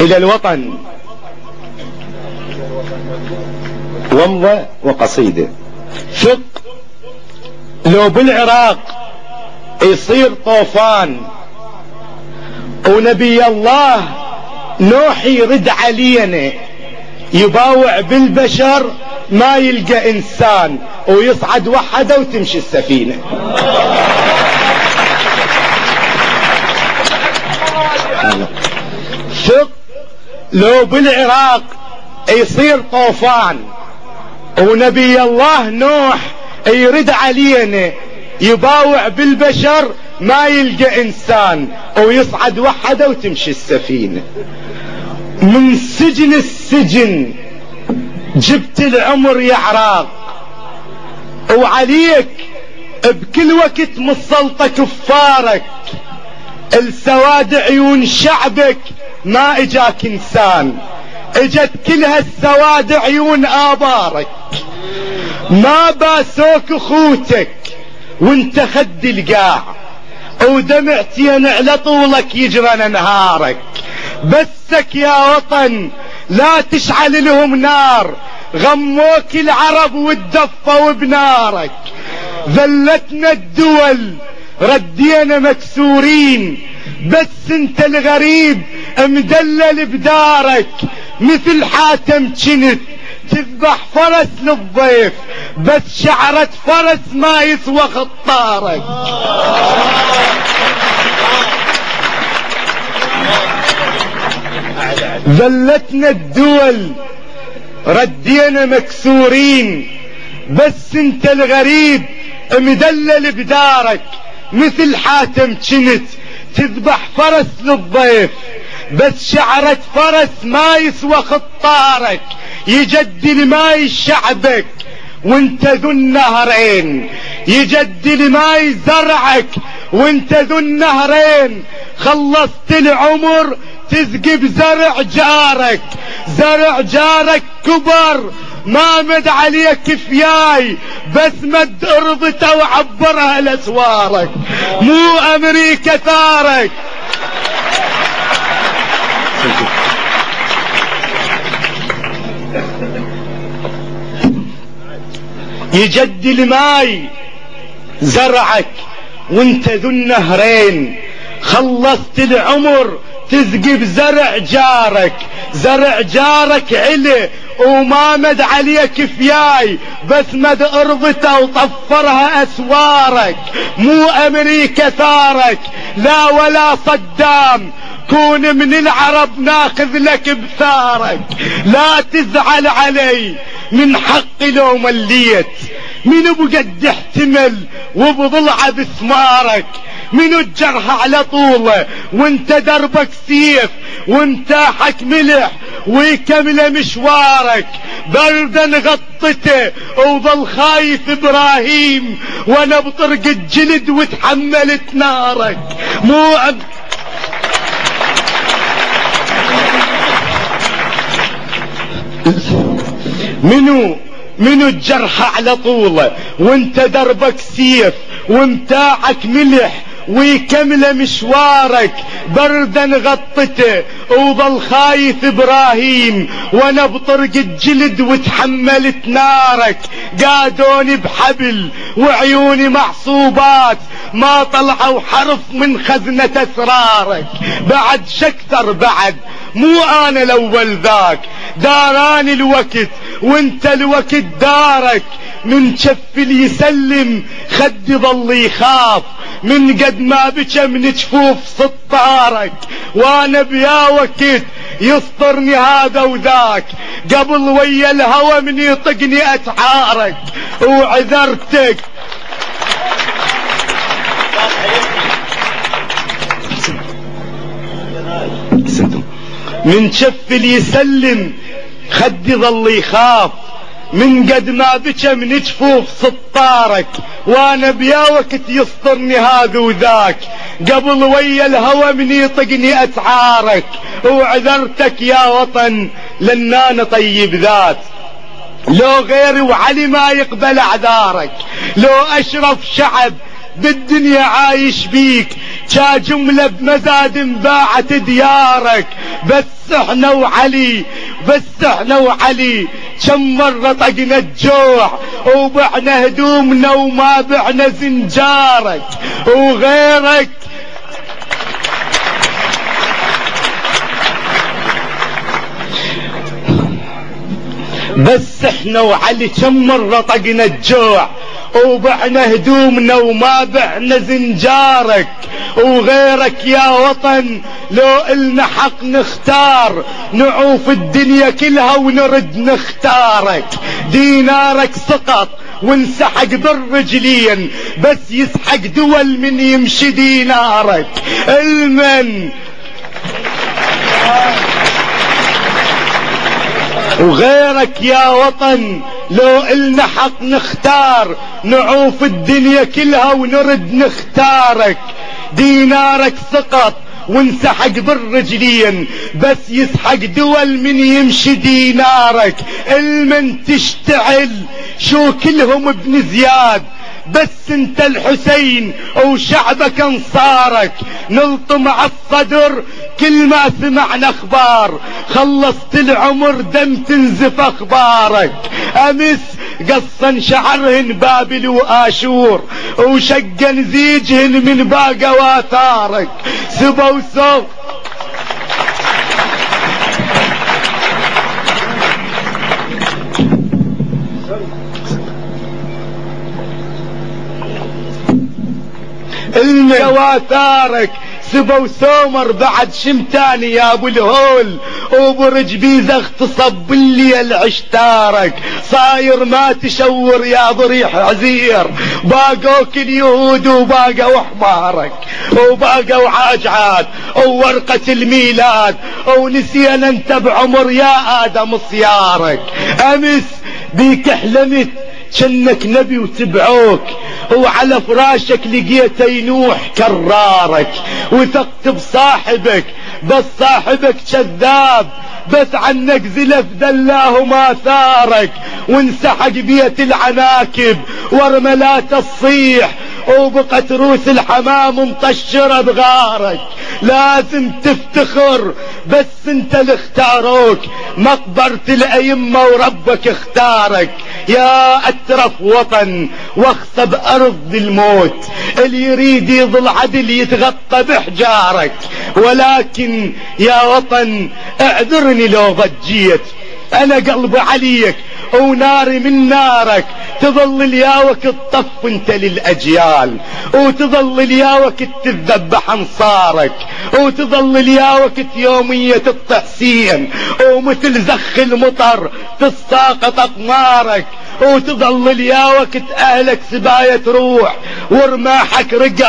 إلى الوطن. ومضة وقصيدة ثق لو بالعراق يصير طوفان. ونبي الله نوح يرد علينا. يباوع بالبشر ما يلقى إنسان. ويصعد وحده وتمشي السفينة. ثق لو بالعراق يصير طوفان ونبي الله نوح يرد علينا يباوع بالبشر ما يلقى إنسان ويصعد وحده وتمشي السفينة. من سجن السجن جبت العمر يا عراق وعليك بكل وقت مسلطة كفارك السواد عيون شعبك ما إجاك إنسان. إجت كل هالسواد عيون آبارك. ما باسوك أخوتك وانت خد القاع. ودمعتين على طولك يجرى نهارك. بسك يا وطن لا تشعل لهم نار. غموك العرب والدفة بنارك ذلتنا الدول ردينا مكسورين. بس انت الغريب مدلل بدارك مثل حاتم جنت. تذبح فرس للضيف بس شعرة فرس ما يسوى خطارك ذلتنا الدول ردينا مكسورين. بس انت الغريب مدلل بدارك مثل حاتم كنت تذبح فرس للضيف بس شعرة فرس ما يسوى خطارك يجدي ماي شعبك وانت ذو النهرين يجدي ماي زرعك وانت ذو النهرين. خلصت العمر تسقي بزرع جارك زرع جارك كبر ما مد عليك كفياي بس مد ارضته وعبرها لاسوارك مو أمريكا ثارك. يجد الماي زرعك وانت ذو النهرين. خلصت العمر تسقي بزرع جارك. زرع جارك علي وما مد عليك كفياي. بس مد أرضته وطفرها أسوارك. مو أمريكا ثارك. لا ولا صدام. كون من العرب ناخذ لك بثارك. لا تزعل علي. من حقي لو مليت من بقد احتمل وبضلع بثمارك. من الجرح على طوله وانت دربك سيف. ومتاحك ملح. ويكمل مشوارك. بردا غطته وظل خايف إبراهيم. وأنا بطرق الجلد وتحملت نارك. مو منو؟ منو الجرح على طوله؟ وانت دربك سيف ومتاعك ملح ويكمل مشوارك بردا غطته. وظل خايف إبراهيم وأنا بطرق الجلد وتحملت نارك. قادوني بحبل وعيوني معصوبات. ما طلعوا حرف من خزنة أسرارك. بعد شكثر بعد مو أنا الأول ذاك. داراني الوقت وانت الوقت دارك. من شف يسلم خدي ظل يخاف. من قد ما بكى من جفوف سطارك. وأنا بيا وقت يسطرني هذا وذاك. قبل ويا الهوى من يطقني أتعارك. وعذرتك. من شف يسلم خدي ظل يخاف من قد ما بكى من جفوف سطارك وأنا بيا وقت يسطرني هذا وذاك. قبل ويا الهوى من يطقني أسعارك. وعذرتك يا وطن لأن أنا طيب ذات. لو غيري وعلي ما يقبل أعذارك. لو أشرف شعب بالدنيا عايش بيك جا جملة بمزاد انباعت ديارك. بس إحنا وعلي بس إحنا وعلي كم مرة طقنا الجوع وبعنا هدومنا وما بعنا زنجارك وغيرك. بس إحنا وعلي كم مرة طقنا الجوع وبعنا هدومنا وما بعنا زنجارك وغيرك يا وطن. لو إلنا حق نختار نعوف الدنيا كلها ونرد نختارك. دينارك سقط وانسحق بالرجلين بس يسحق دول من يمشي دينارك. المن. وغيرك يا وطن. لو إلنا حق نختار نعوف الدنيا كلها ونرد نختارك. دينارك سقط وانسحق بالرجلين بس يسحق دول من يمشي دينارك. المن تشتعل شو كلهم ابن زياد. بس انت الحسين وشعبك انصارك. نلطم على الصدر كل ما سمعنا أخبار. خلصت العمر دم تنزف أخبارك. أمس قصا شعرهن بابل وآشور وشق نزيجهن من باقى وآثارك. سبوا صوت الجواتارك سبوا سومر بعد شمتاني يا أبو الهول. وبرج بيزا اغتصب الليل عشتارك. صاير ما تشور يا ضريح عزير. باقوك اليهود وباقوا حمارك وباقوا عاجعاد وورقة الميلاد. ونسينا انت بعمر يا آدم صيارك. أمس بيك حلمت كنك نبي وتبعوك. وعلى فراشك لقيت ينوح كرارك وثقت بصاحبك بس صاحبك كذاب بس عنك زلف دلاه ما ثارك وانسحق بيت العناكب ورملات الصيح وبقت روس الحمام مطشرة بغارك. لازم تفتخر بس انت اللي اختاروك مقبرة الأئمة وربك اختارك. يا أترف وطن واخصب أرض الموت اللي يريد يظل عدل يتغطى بحجارك ولكن يا وطن اعذرني لو ضجيت. أنا قلبي عليك وناري من نارك تظل الياوك الطف انت للأجيال. وتظل الياوك تذبح أنصارك. وتظل الياوك يومية التحسين. ومثل زخ المطر تساقط أقمارك. وتظل الياوك اهلك سباية روح. ورماحك رقع